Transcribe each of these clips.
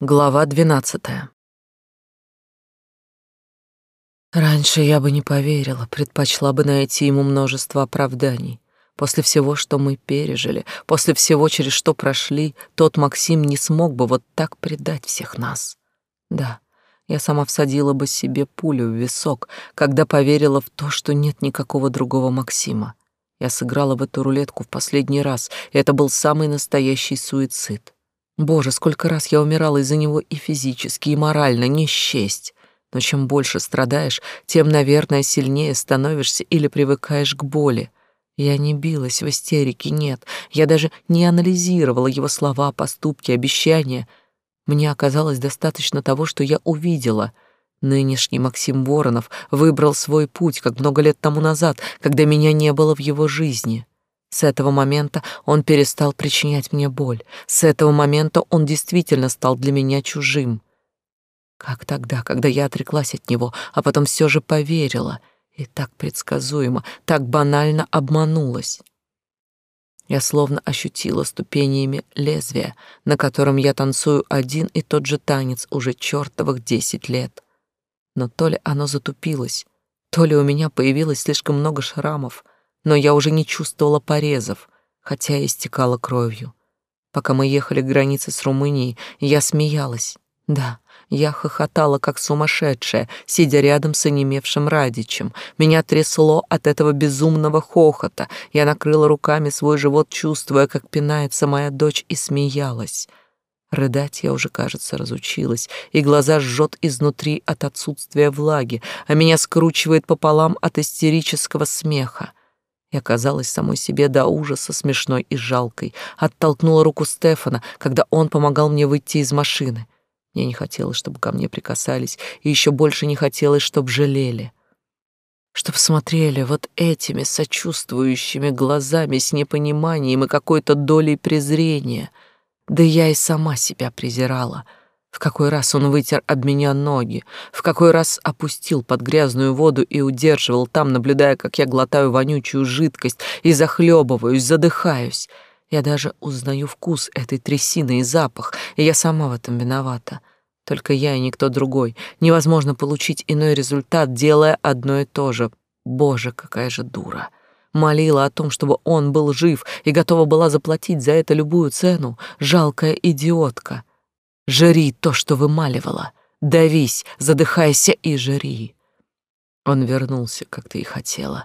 Глава двенадцатая. Раньше я бы не поверила, предпочла бы найти ему множество оправданий. После всего, что мы пережили, после всего, через что прошли, тот Максим не смог бы вот так предать всех нас. Да, я сама всадила бы себе пулю в висок, когда поверила в то, что нет никакого другого Максима. Я сыграла в эту рулетку в последний раз, и это был самый настоящий суицид. Боже, сколько раз я умирала из-за него и физически, и морально, не счесть. Но чем больше страдаешь, тем, наверное, сильнее становишься или привыкаешь к боли. Я не билась в истерике, нет. Я даже не анализировала его слова, поступки, обещания. Мне оказалось достаточно того, что я увидела. Нынешний Максим Воронов выбрал свой путь, как много лет тому назад, когда меня не было в его жизни. С этого момента он перестал причинять мне боль. С этого момента он действительно стал для меня чужим. Как тогда, когда я отреклась от него, а потом все же поверила и так предсказуемо, так банально обманулась. Я словно ощутила ступенями лезвия, на котором я танцую один и тот же танец уже чертовых десять лет. Но то ли оно затупилось, то ли у меня появилось слишком много шрамов — но я уже не чувствовала порезов, хотя и истекала кровью. Пока мы ехали к границе с Румынией, я смеялась. Да, я хохотала, как сумасшедшая, сидя рядом с онемевшим Радичем. Меня трясло от этого безумного хохота. Я накрыла руками свой живот, чувствуя, как пинается моя дочь, и смеялась. Рыдать я уже, кажется, разучилась, и глаза жжет изнутри от отсутствия влаги, а меня скручивает пополам от истерического смеха. Я казалась самой себе до ужаса смешной и жалкой, оттолкнула руку Стефана, когда он помогал мне выйти из машины. Мне не хотелось, чтобы ко мне прикасались, и еще больше не хотелось, чтобы жалели. Чтоб смотрели вот этими сочувствующими глазами с непониманием и какой-то долей презрения. Да я и сама себя презирала — в какой раз он вытер об меня ноги, в какой раз опустил под грязную воду и удерживал там, наблюдая, как я глотаю вонючую жидкость и захлебываюсь, задыхаюсь. Я даже узнаю вкус этой трясины и запах, и я сама в этом виновата. Только я и никто другой. Невозможно получить иной результат, делая одно и то же. Боже, какая же дура. Молила о том, чтобы он был жив, и готова была заплатить за это любую цену. Жалкая идиотка. Жри то, что вымаливала. Давись, задыхайся и жри. Он вернулся, как ты и хотела.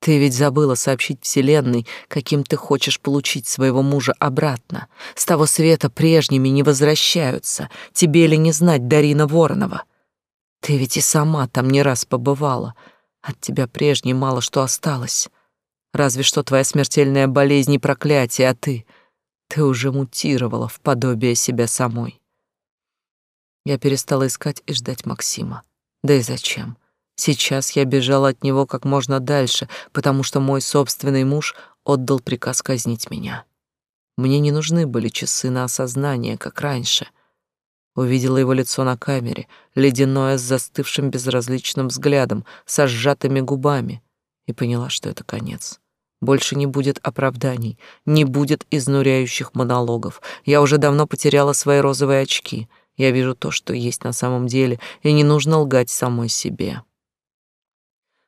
Ты ведь забыла сообщить Вселенной, каким ты хочешь получить своего мужа обратно. С того света прежними не возвращаются. Тебе ли не знать Дарина Воронова? Ты ведь и сама там не раз побывала. От тебя прежней мало что осталось. Разве что твоя смертельная болезнь и проклятие, а ты... Ты уже мутировала в подобие себя самой. Я перестала искать и ждать Максима. Да и зачем? Сейчас я бежала от него как можно дальше, потому что мой собственный муж отдал приказ казнить меня. Мне не нужны были часы на осознание, как раньше. Увидела его лицо на камере, ледяное с застывшим безразличным взглядом, со сжатыми губами, и поняла, что это конец. Больше не будет оправданий, не будет изнуряющих монологов. Я уже давно потеряла свои розовые очки — я вижу то, что есть на самом деле, и не нужно лгать самой себе.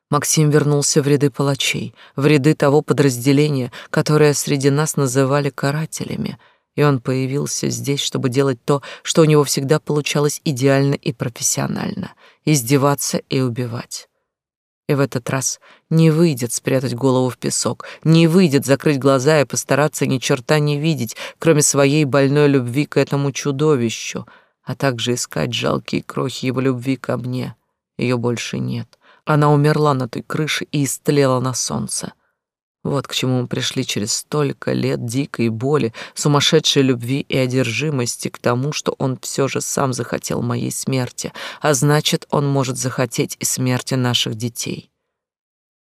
Максим вернулся в ряды палачей, в ряды того подразделения, которое среди нас называли карателями, и он появился здесь, чтобы делать то, что у него всегда получалось идеально и профессионально — издеваться и убивать. И в этот раз не выйдет спрятать голову в песок, не выйдет закрыть глаза и постараться ни черта не видеть, кроме своей больной любви к этому чудовищу — а также искать жалкие крохи его любви ко мне. Ее больше нет. Она умерла на той крыше и истлела на солнце. Вот к чему мы пришли через столько лет дикой боли, сумасшедшей любви и одержимости к тому, что он все же сам захотел моей смерти, а значит, он может захотеть и смерти наших детей.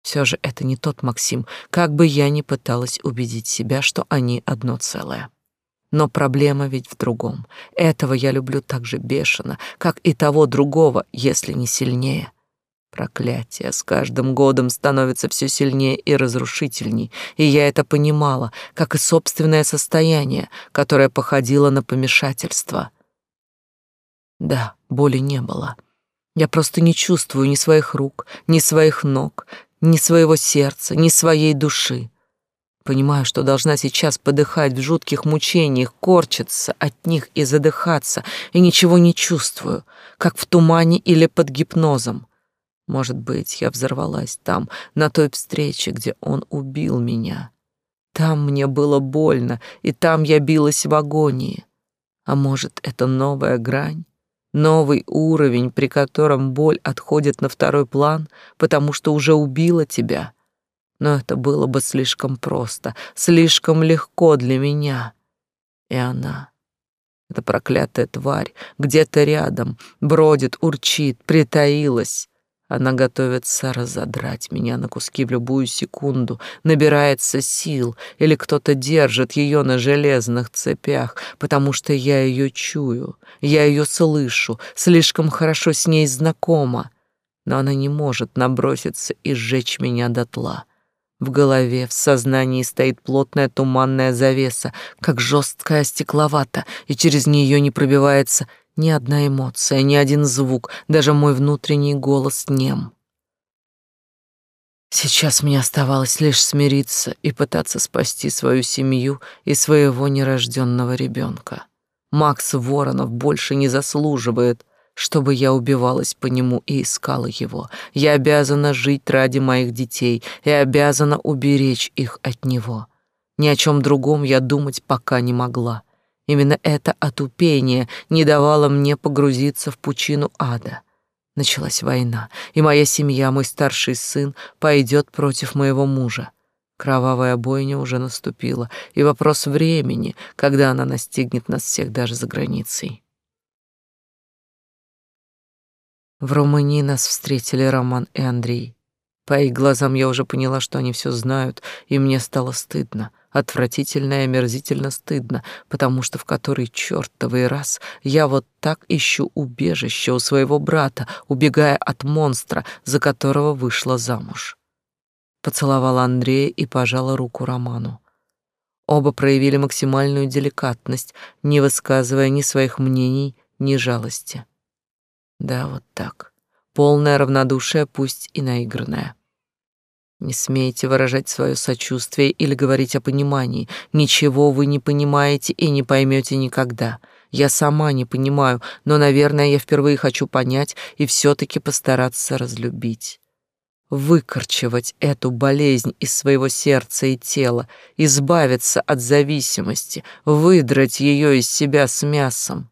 Все же это не тот Максим, как бы я ни пыталась убедить себя, что они одно целое. Но проблема ведь в другом. Этого я люблю так же бешено, как и того другого, если не сильнее. Проклятие с каждым годом становится все сильнее и разрушительней, и я это понимала, как и собственное состояние, которое походило на помешательство. Да, боли не было. Я просто не чувствую ни своих рук, ни своих ног, ни своего сердца, ни своей души. Понимаю, что должна сейчас подыхать в жутких мучениях, корчиться от них и задыхаться, и ничего не чувствую, как в тумане или под гипнозом. Может быть, я взорвалась там, на той встрече, где он убил меня. Там мне было больно, и там я билась в агонии. А может, это новая грань? Новый уровень, при котором боль отходит на второй план, потому что уже убила тебя. Но это было бы слишком просто, слишком легко для меня. И она, эта проклятая тварь, где-то рядом, бродит, урчит, притаилась. Она готовится разодрать меня на куски в любую секунду, набирается сил, или кто-то держит ее на железных цепях, потому что я ее чую, я ее слышу, слишком хорошо с ней знакома. Но она не может наброситься и сжечь меня дотла. В голове, в сознании стоит плотная туманная завеса, как жесткая стекловата, и через нее не пробивается ни одна эмоция, ни один звук, даже мой внутренний голос нем. Сейчас мне оставалось лишь смириться и пытаться спасти свою семью и своего нерожденного ребенка. Макс Воронов больше не заслуживает, чтобы я убивалась по нему и искала его. Я обязана жить ради моих детей и обязана уберечь их от него. Ни о чем другом я думать пока не могла. Именно это отупение не давало мне погрузиться в пучину ада. Началась война, и моя семья, мой старший сын, пойдет против моего мужа. Кровавая бойня уже наступила, и вопрос времени, когда она настигнет нас всех даже за границей. В Румынии нас встретили Роман и Андрей. По их глазам я уже поняла, что они все знают, и мне стало стыдно — отвратительно и омерзительно стыдно, потому что в который чертовый раз я вот так ищу убежище у своего брата, убегая от монстра, за которого вышла замуж. Поцеловала Андрея и пожала руку Роману. Оба проявили максимальную деликатность, не высказывая ни своих мнений, ни жалости. Да, вот так. Полное равнодушие, пусть и наигранное. Не смейте выражать свое сочувствие или говорить о понимании. Ничего вы не понимаете и не поймете никогда. Я сама не понимаю, но, наверное, я впервые хочу понять и все-таки постараться разлюбить. Выкорчевать эту болезнь из своего сердца и тела, избавиться от зависимости, выдрать ее из себя с мясом.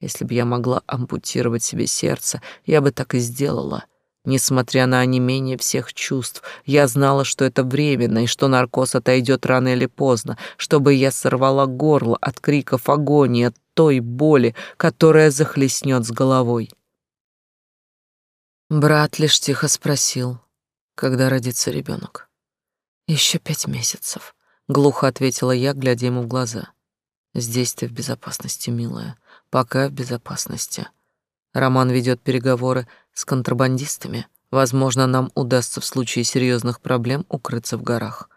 Если бы я могла ампутировать себе сердце, я бы так и сделала — Несмотря на онемение всех чувств, я знала, что это временно и что наркоз отойдет рано или поздно, чтобы я сорвала горло от криков агонии, от той боли, которая захлестнет с головой. Брат лишь тихо спросил, когда родится ребенок. Еще пять месяцев, глухо ответила я, глядя ему в глаза. Здесь ты в безопасности, милая, пока в безопасности. Роман ведет переговоры с контрабандистами. Возможно, нам удастся в случае серьезных проблем укрыться в горах.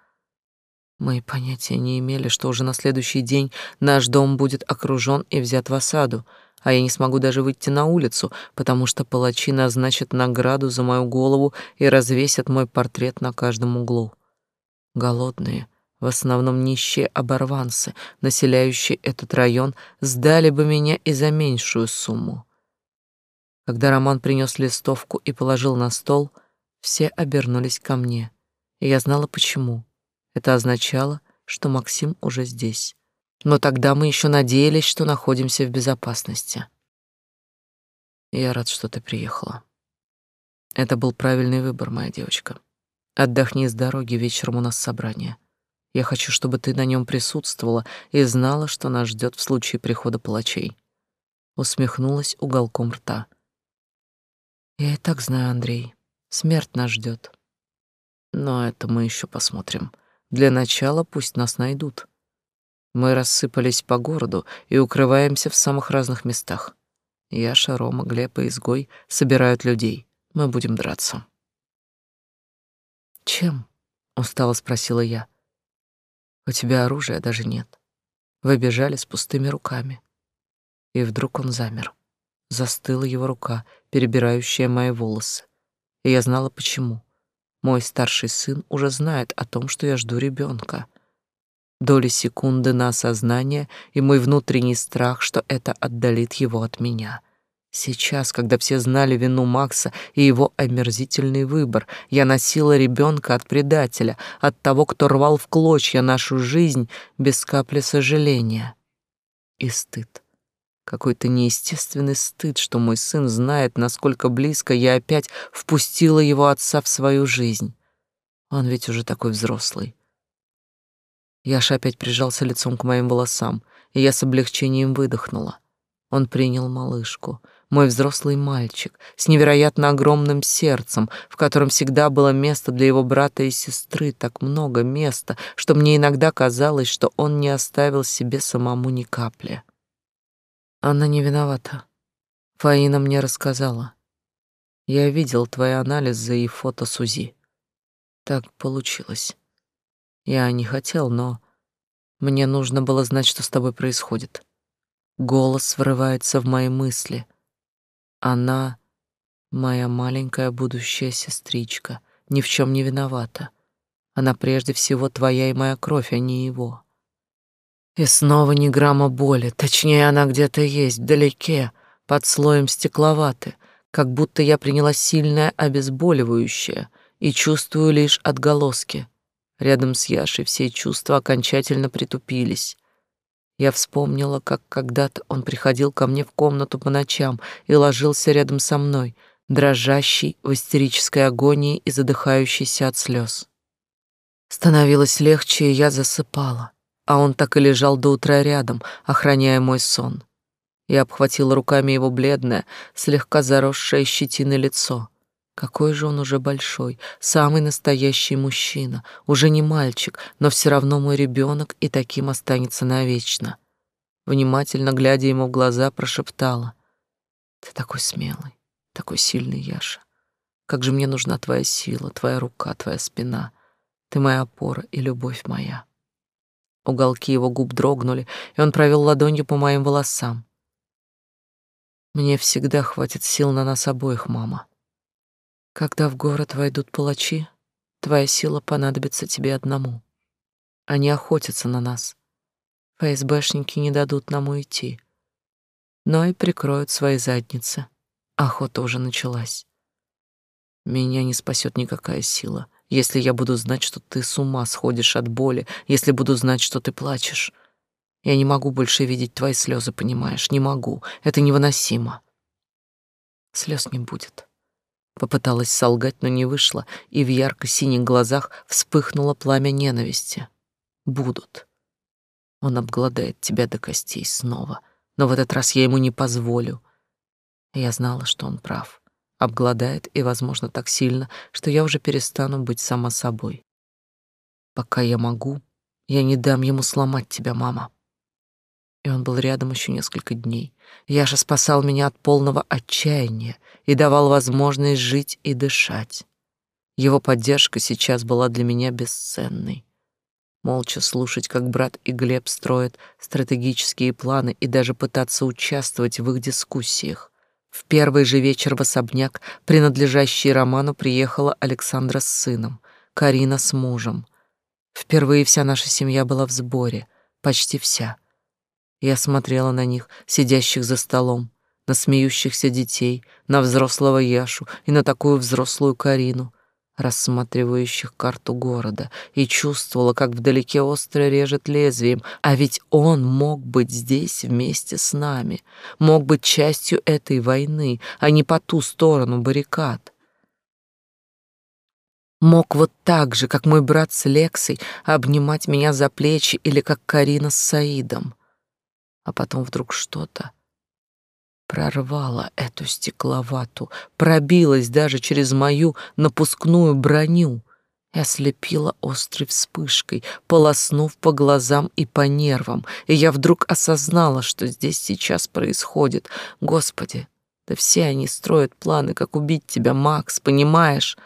Мы понятия не имели, что уже на следующий день наш дом будет окружен и взят в осаду, а я не смогу даже выйти на улицу, потому что палачи назначат награду за мою голову и развесят мой портрет на каждом углу. Голодные, в основном нищие оборванцы, населяющие этот район, сдали бы меня и за меньшую сумму. Когда Роман принес листовку и положил на стол, все обернулись ко мне, и я знала почему. Это означало, что Максим уже здесь. Но тогда мы еще надеялись, что находимся в безопасности. Я рад, что ты приехала. Это был правильный выбор, моя девочка. Отдохни с дороги, вечером у нас собрание. Я хочу, чтобы ты на нем присутствовала и знала, что нас ждет в случае прихода палачей. Усмехнулась уголком рта. Я и так знаю, Андрей. Смерть нас ждет. Но это мы еще посмотрим. Для начала пусть нас найдут. Мы рассыпались по городу и укрываемся в самых разных местах. Яша, Рома, Глеб и Изгой собирают людей. Мы будем драться. «Чем?» — устало спросила я. «У тебя оружия даже нет. Вы бежали с пустыми руками». И вдруг он замер. застыла его рука, перебирающая мои волосы. И я знала почему. Мой старший сын уже знает о том, что я жду ребенка. Доли секунды на осознание и мой внутренний страх, что это отдалит его от меня. Сейчас, когда все знали вину Макса и его омерзительный выбор, я носила ребенка от предателя, от того, кто рвал в клочья нашу жизнь без капли сожаления. И стыд. Какой-то неестественный стыд, что мой сын знает, насколько близко я опять впустила его отца в свою жизнь. Он ведь уже такой взрослый. Яша опять прижался лицом к моим волосам, и я с облегчением выдохнула. Он принял малышку, мой взрослый мальчик, с невероятно огромным сердцем, в котором всегда было место для его брата и сестры, так много места, что мне иногда казалось, что он не оставил себе самому ни капли. Она не виновата. Фаина мне рассказала. Я видел твои анализы и фото с УЗИ. Так получилось. Я не хотел, но мне нужно было знать, что с тобой происходит. Голос врывается в мои мысли. Она моя маленькая будущая сестричка, ни в чем не виновата. Она прежде всего твоя и моя кровь, а не его. И снова ни грамма боли, точнее, она где-то есть, вдалеке, под слоем стекловаты, как будто я приняла сильное обезболивающее и чувствую лишь отголоски. Рядом с Яшей все чувства окончательно притупились. Я вспомнила, как когда-то он приходил ко мне в комнату по ночам и ложился рядом со мной, дрожащий в истерической агонии и задыхающийся от слез. Становилось легче, и я засыпала а он так и лежал до утра рядом, охраняя мой сон. Я обхватила руками его бледное, слегка заросшее щетиной лицо. Какой же он уже большой, самый настоящий мужчина, уже не мальчик, но все равно мой ребенок и таким останется навечно. Внимательно глядя ему в глаза, прошептала. «Ты такой смелый, такой сильный, Яша. Как же мне нужна твоя сила, твоя рука, твоя спина. Ты моя опора и любовь моя». Уголки его губ дрогнули, и он провел ладонью по моим волосам. Мне всегда хватит сил на нас обоих, мама. Когда в город войдут палачи, твоя сила понадобится тебе одному. Они охотятся на нас. ФСБшники не дадут нам уйти, но и прикроют свои задницы. Охота уже началась. Меня не спасет никакая сила — если я буду знать, что ты с ума сходишь от боли, если буду знать, что ты плачешь. Я не могу больше видеть твои слезы, понимаешь? Не могу. Это невыносимо. Слез не будет. Попыталась солгать, но не вышло, и в ярко-синих глазах вспыхнуло пламя ненависти. Будут. Он обгладает тебя до костей снова, но в этот раз я ему не позволю. Я знала, что он прав обгладает и, возможно, так сильно, что я уже перестану быть сама собой. Пока я могу, я не дам ему сломать тебя, мама. И он был рядом еще несколько дней. Яша спасал меня от полного отчаяния и давал возможность жить и дышать. Его поддержка сейчас была для меня бесценной. Молча слушать, как брат и Глеб строят стратегические планы и даже пытаться участвовать в их дискуссиях. В первый же вечер в особняк, принадлежащий Роману, приехала Александра с сыном, Карина с мужем. Впервые вся наша семья была в сборе, почти вся. Я смотрела на них, сидящих за столом, на смеющихся детей, на взрослого Яшу и на такую взрослую Карину — рассматривающих карту города, и чувствовала, как вдалеке остро режет лезвием, а ведь он мог быть здесь вместе с нами, мог быть частью этой войны, а не по ту сторону баррикад. Мог вот так же, как мой брат с Лексой, обнимать меня за плечи или как Карина с Саидом. А потом вдруг что-то прорвала эту стекловату, пробилась даже через мою напускную броню и ослепила острой вспышкой, полоснув по глазам и по нервам, и я вдруг осознала, что здесь сейчас происходит. Господи, да все они строят планы, как убить тебя, Макс, понимаешь?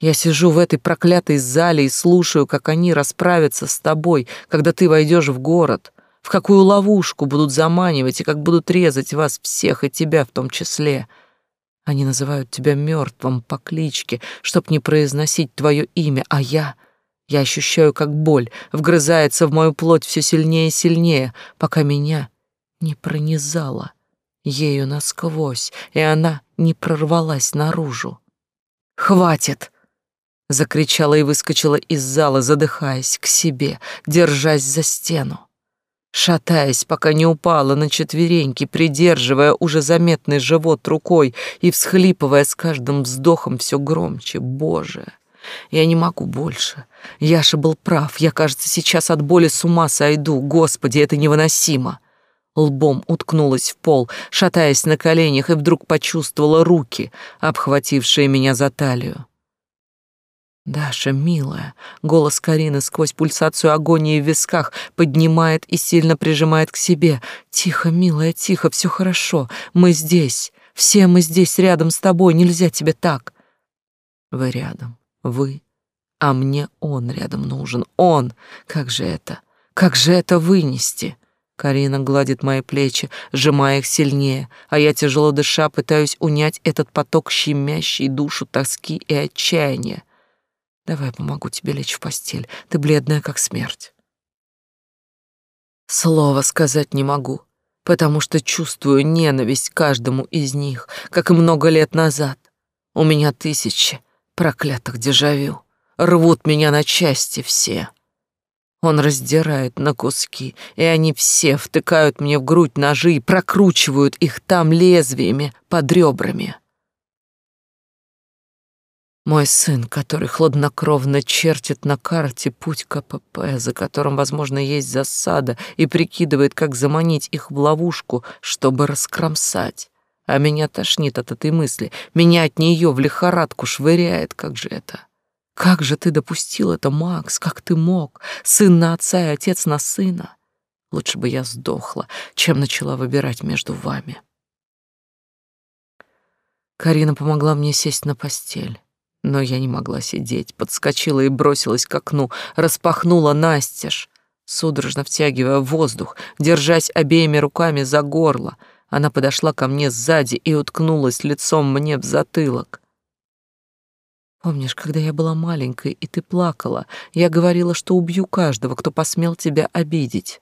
Я сижу в этой проклятой зале и слушаю, как они расправятся с тобой, когда ты войдешь в город. В какую ловушку будут заманивать и как будут резать вас всех и тебя в том числе. Они называют тебя мертвым по кличке, чтоб не произносить твое имя, а я... Я ощущаю, как боль вгрызается в мою плоть все сильнее и сильнее, пока меня не пронизала ею насквозь, и она не прорвалась наружу. «Хватит!» — закричала и выскочила из зала, задыхаясь к себе, держась за стену. Шатаясь, пока не упала на четвереньки, придерживая уже заметный живот рукой и всхлипывая с каждым вздохом все громче. «Боже!» Я не могу больше. Яша был прав. Я, кажется, сейчас от боли с ума сойду. Господи, это невыносимо. Лбом уткнулась в пол, шатаясь на коленях, и вдруг почувствовала руки, обхватившие меня за талию. «Даша, милая!» Голос Карины сквозь пульсацию агонии в висках поднимает и сильно прижимает к себе. «Тихо, милая, тихо, все хорошо. Мы здесь. Все мы здесь, рядом с тобой. Нельзя тебе так». «Вы рядом. Вы. А мне он рядом нужен. Он. Как же это? Как же это вынести? Карина гладит мои плечи, сжимая их сильнее, а я, тяжело дыша, пытаюсь унять этот поток щемящий душу тоски и отчаяния. Давай помогу тебе лечь в постель. Ты бледная, как смерть. Слова сказать не могу, потому что чувствую ненависть каждому из них, как и много лет назад. У меня тысячи, проклятых дежавю. Рвут меня на части все. Он раздирает на куски, и они все втыкают мне в грудь ножи и прокручивают их там лезвиями под ребрами. Мой сын, который хладнокровно чертит на карте путь КПП, за которым, возможно, есть засада, и прикидывает, как заманить их в ловушку, чтобы раскромсать. А меня тошнит от этой мысли, меня от нее в лихорадку швыряет, как же это? Как же ты допустил это, Макс? Как ты мог? Сын на отца и отец на сына. Лучше бы я сдохла, чем начала выбирать между вами. Карина помогла мне сесть на постель. Но я не могла сидеть, подскочила и бросилась к окну, распахнула настежь, судорожно втягивая воздух, держась обеими руками за горло — она подошла ко мне сзади и уткнулась лицом мне в затылок. Помнишь, когда я была маленькой, и ты плакала, я говорила, что убью каждого, кто посмел тебя обидеть.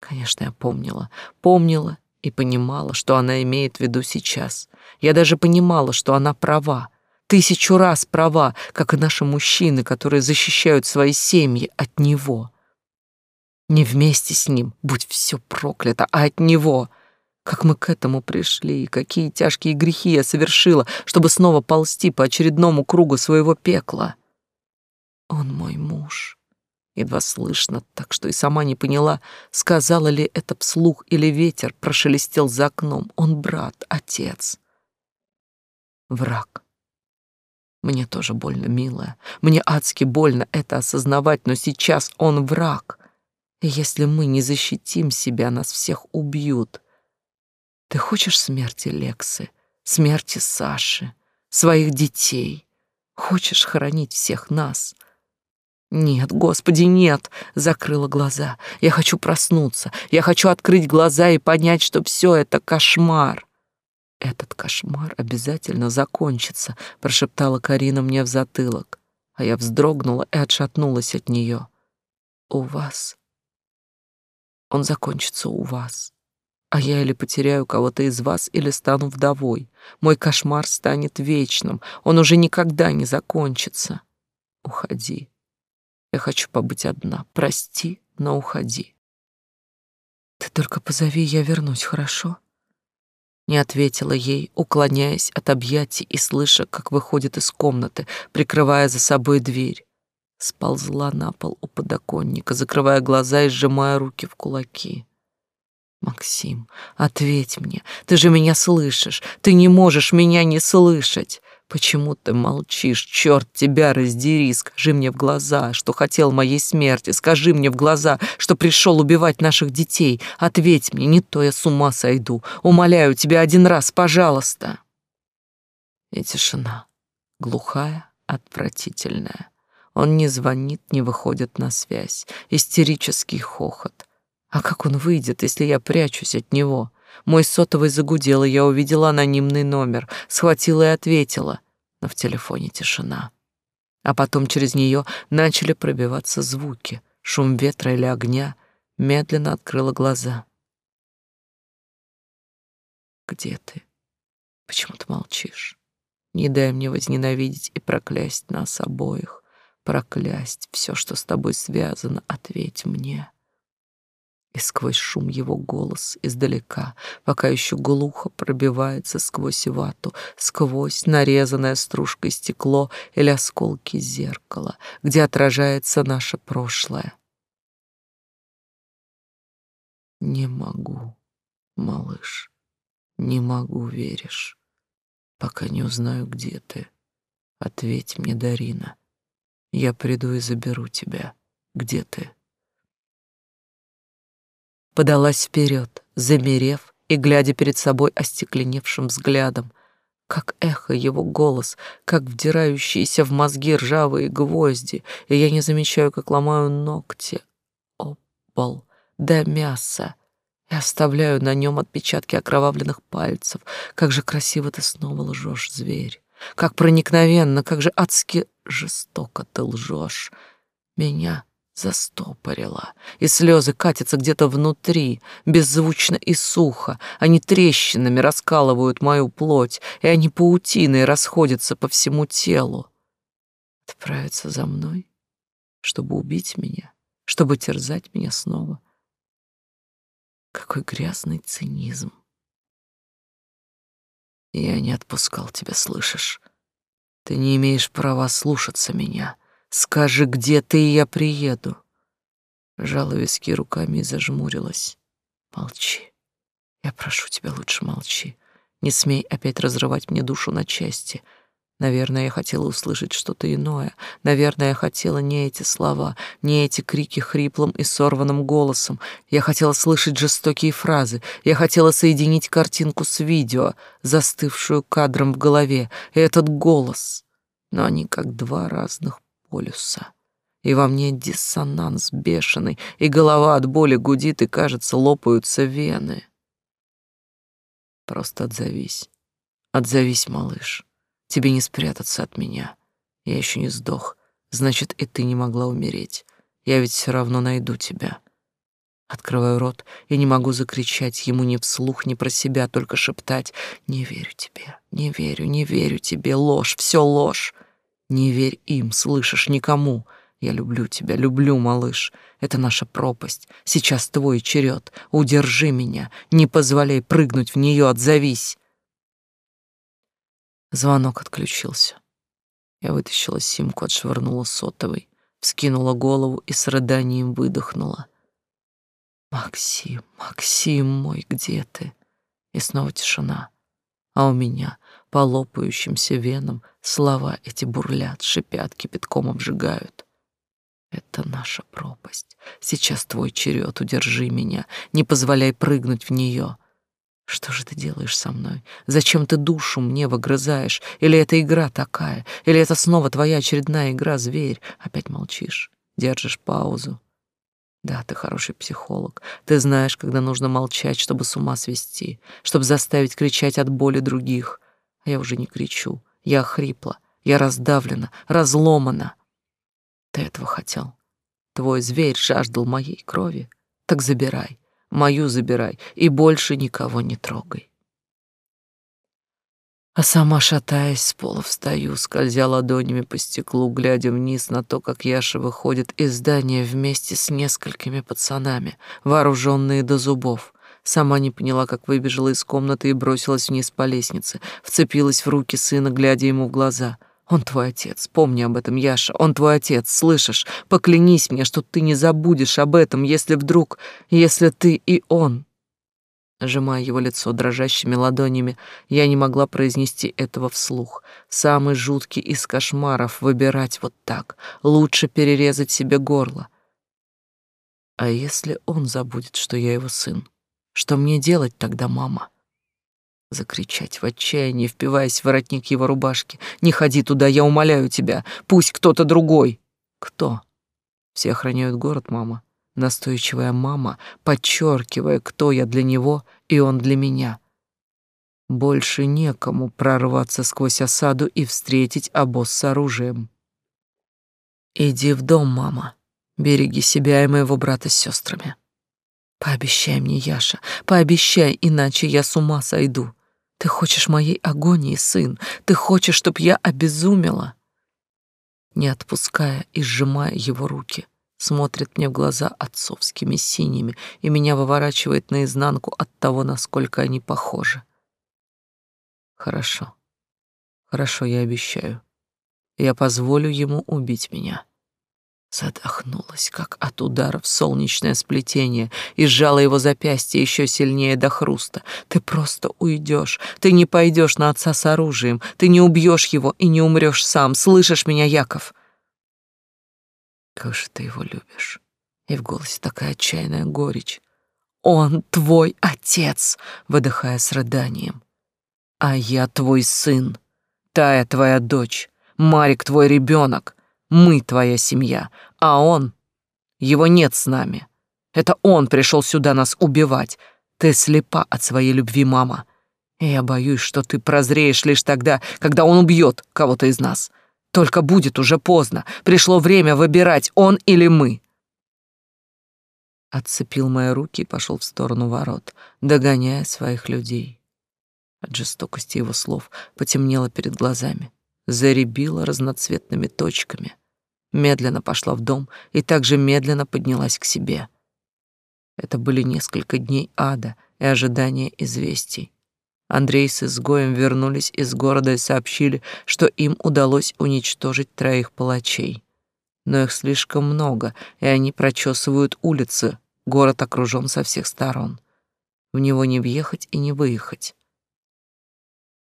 Конечно, я помнила, помнила и понимала, что она имеет в виду сейчас. Я даже понимала, что она права, тысячу раз права, как и наши мужчины, которые защищают свои семьи от него. Не вместе с ним, будь все проклято, а от него — как мы к этому пришли, какие тяжкие грехи я совершила, чтобы снова ползти по очередному кругу своего пекла. Он мой муж. Едва слышно, так что и сама не поняла, сказала ли это вслух или ветер прошелестел за окном. Он брат, отец. Враг. Мне тоже больно, милая. Мне адски больно это осознавать, но сейчас он враг. И если мы не защитим себя, нас всех убьют. Ты хочешь смерти Лексы, смерти Саши, своих детей? Хочешь хоронить всех нас? Нет, Господи, нет, закрыла глаза. Я хочу проснуться. Я хочу открыть глаза и понять, что все это кошмар. Этот кошмар обязательно закончится, прошептала Карина мне в затылок, а я вздрогнула и отшатнулась от нее. У вас. Он закончится у вас. А я или потеряю кого-то из вас, или стану вдовой. Мой кошмар станет вечным, он уже никогда не закончится. Уходи. Я хочу побыть одна. Прости, но уходи. Ты только позови, я вернусь, хорошо? Не ответила ей, уклоняясь от объятий и слыша, как выходит из комнаты, прикрывая за собой дверь. Сползла на пол у подоконника, закрывая глаза и сжимая руки в кулаки. Максим, ответь мне. Ты же меня слышишь. Ты не можешь меня не слышать. Почему ты молчишь? Черт тебя раздери. Скажи мне в глаза, что хотел моей смерти. Скажи мне в глаза, что пришел убивать наших детей. Ответь мне, не то я с ума сойду. Умоляю тебя один раз, пожалуйста. И тишина. Глухая, отвратительная. Он не звонит, не выходит на связь. Истерический хохот. А как он выйдет, если я прячусь от него? Мой сотовый загудел, и я увидела анонимный номер, схватила и ответила, но в телефоне тишина. А потом через нее начали пробиваться звуки, шум ветра или огня. Медленно открыла глаза. «Где ты? Почему ты молчишь? Не дай мне возненавидеть и проклясть нас обоих, проклясть все, что с тобой связано, ответь мне» и сквозь шум его голос издалека, пока еще глухо пробивается сквозь вату, сквозь нарезанное стружкой стекло или осколки зеркала, где отражается наше прошлое. Не могу, малыш, не могу, веришь, пока не узнаю, где ты. Ответь мне, Дарина. Я приду и заберу тебя. Где ты? Подалась вперед, замерев и глядя перед собой остекленевшим взглядом, как эхо его голос, как вдирающиеся в мозги ржавые гвозди, и я не замечаю, как ломаю ногти о пол до мяса и оставляю на нем отпечатки окровавленных пальцев. Как же красиво ты снова лжешь, зверь! Как проникновенно, как же адски жестоко ты лжешь! Меня застопорила, и слезы катятся где-то внутри, беззвучно и сухо. Они трещинами раскалывают мою плоть, и они паутиной расходятся по всему телу. Отправиться за мной, чтобы убить меня, чтобы терзать меня снова. Какой грязный цинизм. Я не отпускал тебя, слышишь? Ты не имеешь права слушаться меня. Скажи, где ты, и я приеду. Жала виски руками и зажмурилась. Молчи. Я прошу тебя, лучше молчи. Не смей опять разрывать мне душу на части. Наверное, я хотела услышать что-то иное. Наверное, я хотела не эти слова, не эти крики хриплым и сорванным голосом. Я хотела слышать жестокие фразы. Я хотела соединить картинку с видео, застывшую кадром в голове, и этот голос. Но они как два разных полюса. И во мне диссонанс бешеный, и голова от боли гудит, и, кажется, лопаются вены. Просто отзовись. Отзовись, малыш. Тебе не спрятаться от меня. Я еще не сдох. Значит, и ты не могла умереть. Я ведь все равно найду тебя. Открываю рот и не могу закричать ему ни вслух, ни про себя, только шептать «Не верю тебе, не верю, не верю тебе, ложь, все ложь». Не верь им, слышишь, никому. Я люблю тебя, люблю, малыш. Это наша пропасть. Сейчас твой черед. Удержи меня. Не позволяй прыгнуть в нее, отзовись. Звонок отключился. Я вытащила симку, отшвырнула сотовый, вскинула голову и с рыданием выдохнула. «Максим, Максим мой, где ты?» И снова тишина. А у меня по лопающимся венам слова эти бурлят, шипят, кипятком обжигают. Это наша пропасть. Сейчас твой черед, удержи меня, не позволяй прыгнуть в нее. Что же ты делаешь со мной? Зачем ты душу мне выгрызаешь? Или это игра такая? Или это снова твоя очередная игра, зверь? Опять молчишь, держишь паузу. Да, ты хороший психолог. Ты знаешь, когда нужно молчать, чтобы с ума свести, чтобы заставить кричать от боли других. Я уже не кричу. Я хрипла. Я раздавлена, разломана. Ты этого хотел. Твой зверь жаждал моей крови. Так забирай. Мою забирай. И больше никого не трогай. А сама, шатаясь, с пола встаю, скользя ладонями по стеклу, глядя вниз на то, как Яша выходит из здания вместе с несколькими пацанами, вооруженные до зубов. Сама не поняла, как выбежала из комнаты и бросилась вниз по лестнице, вцепилась в руки сына, глядя ему в глаза. «Он твой отец, помни об этом, Яша, он твой отец, слышишь? Поклянись мне, что ты не забудешь об этом, если вдруг, если ты и он...» Сжимая его лицо дрожащими ладонями, я не могла произнести этого вслух. Самый жуткий из кошмаров — выбирать вот так. Лучше перерезать себе горло. А если он забудет, что я его сын? Что мне делать тогда, мама? Закричать в отчаянии, впиваясь в воротник его рубашки. «Не ходи туда, я умоляю тебя! Пусть кто-то другой!» «Кто?» «Все охраняют город, мама. настойчивая мама, подчеркивая, кто я для него и он для меня. Больше некому прорваться сквозь осаду и встретить обоз с оружием. Иди в дом, мама. Береги себя и моего брата с сестрами. Пообещай мне, Яша, пообещай, иначе я с ума сойду. Ты хочешь моей агонии, сын? Ты хочешь, чтоб я обезумела? Не отпуская и сжимая его руки, смотрит мне в глаза отцовскими синими, и меня выворачивает наизнанку от того, насколько они похожи. Хорошо. Хорошо, я обещаю. Я позволю ему убить меня. Задохнулась, как от удара в солнечное сплетение, и сжала его запястье еще сильнее до хруста. Ты просто уйдешь, ты не пойдешь на отца с оружием, ты не убьешь его и не умрешь сам. Слышишь меня, Яков? Как же ты его любишь. И в голосе такая отчаянная горечь. Он твой отец, выдыхая с рыданием. А я твой сын, Тая твоя дочь, Марик твой ребенок. Мы твоя семья, а он... Его нет с нами. Это он пришел сюда нас убивать. Ты слепа от своей любви, мама. Я боюсь, что ты прозреешь лишь тогда, когда он убьет кого-то из нас. Только будет уже поздно. Пришло время выбирать, он или мы. Отцепил мои руки и пошел в сторону ворот, догоняя своих людей. От жестокости его слов потемнело перед глазами, заребило разноцветными точками — медленно пошла в дом и также медленно поднялась к себе. Это были несколько дней ада и ожидания известий. Андрей с изгоем вернулись из города и сообщили, что им удалось уничтожить троих палачей. Но их слишком много, и они прочесывают улицы, город окружен со всех сторон. В него не въехать и не выехать.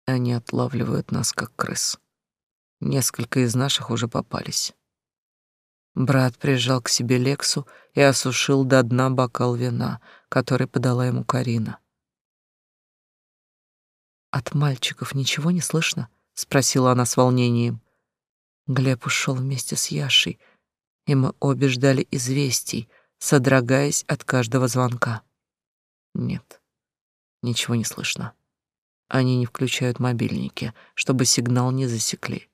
Они отлавливают нас, как крыс. Несколько из наших уже попались. Брат прижал к себе Лексу и осушил до дна бокал вина, который подала ему Карина. «От мальчиков ничего не слышно?» — спросила она с волнением. Глеб ушел вместе с Яшей, и мы обе ждали известий, содрогаясь от каждого звонка. Нет, ничего не слышно. Они не включают мобильники, чтобы сигнал не засекли.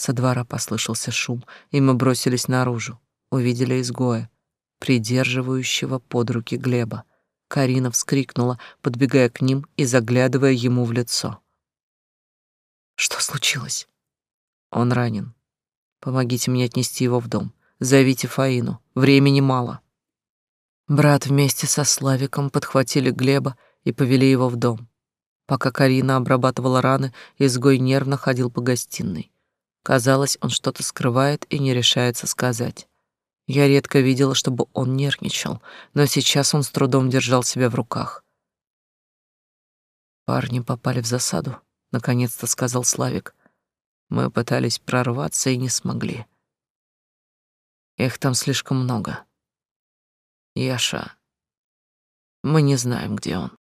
Со двора послышался шум, и мы бросились наружу. Увидели изгоя, придерживающего под руки Глеба. Карина вскрикнула, подбегая к ним и заглядывая ему в лицо. «Что случилось?» «Он ранен. Помогите мне отнести его в дом. Зовите Фаину. Времени мало». Брат вместе со Славиком подхватили Глеба и повели его в дом. Пока Карина обрабатывала раны, изгой нервно ходил по гостиной. Казалось, он что-то скрывает и не решается сказать. Я редко видела, чтобы он нервничал, но сейчас он с трудом держал себя в руках. Парни попали в засаду, наконец-то сказал Славик. Мы пытались прорваться и не смогли. Их там слишком много. Яша, мы не знаем, где он.